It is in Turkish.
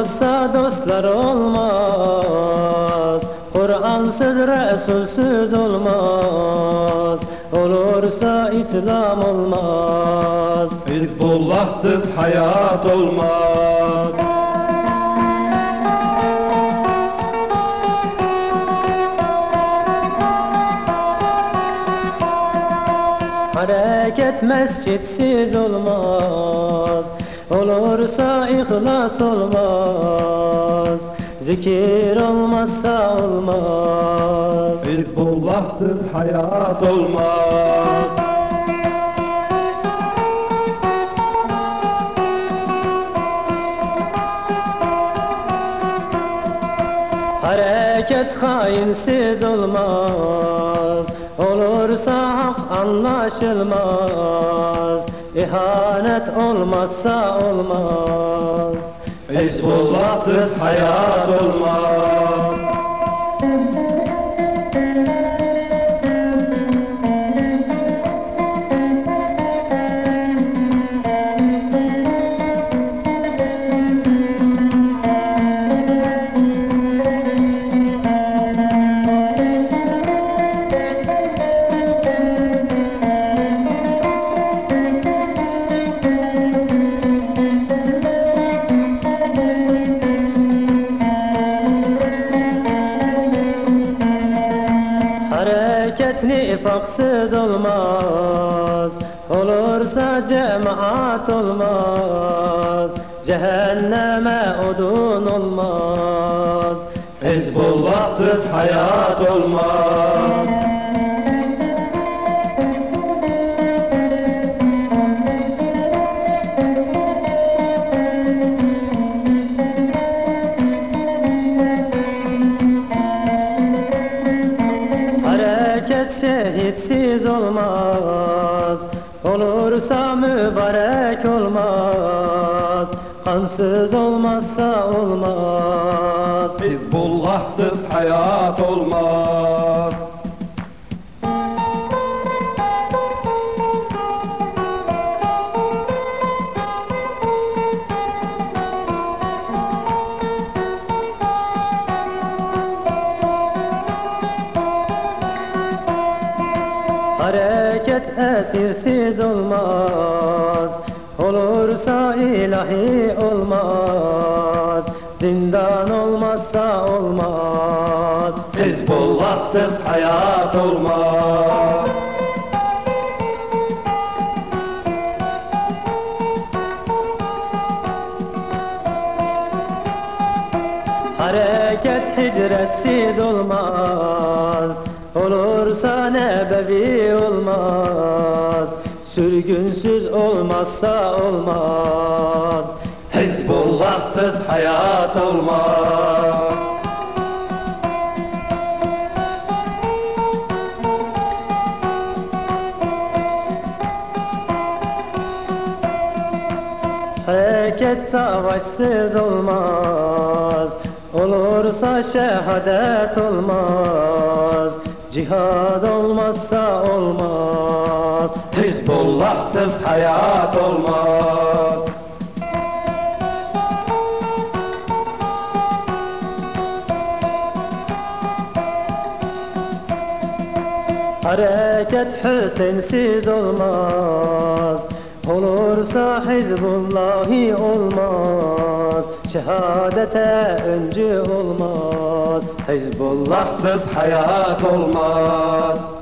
olmazsa dostlar olmaz. Kur'ansız Resulsüz olmaz. Olursa İslam olmaz. Hizbullahsız hayat olmaz. Hareket mescitsiz olmaz. Olursa ihlas olmaz Zikir olmazsa olmaz. Hizbullahsız hayat olmaz. Hareket hainsiz olmaz Olursa hak anlaşılmaz İhanet olmazsa olmaz. Hizbullahsız hayat olmaz Hareket nifaksız olmaz. Olursa cemaat olmaz. Cehenneme odun olmaz. Hizbullahsız hayat olmaz Şehitsiz olmaz Olursa mübarek olmaz. Kansız olmazsa olmaz. Hizbullahsız hayat olmaz Hareket esirsiz olmaz. Olursa ilahi olmaz. Zindan olmazsa olmaz. Hizbullahsız hayat olmaz. Hareket hicretsiz olmaz Olursa nebevi olmaz. Sürgünsüz olmazsa olmaz. Hizbullahsız hayat olmaz. Hareket savaşsız olmaz. Olursa şehadet olmaz Cihad olmazsa olmaz. Hizbullahsız hayat olmaz. Hareket Hüseyinsiz olmaz. Olursa Hizbullahi olmaz Şehadete öncü olmaz. Hizbullah Hizbullahsız hayat olmaz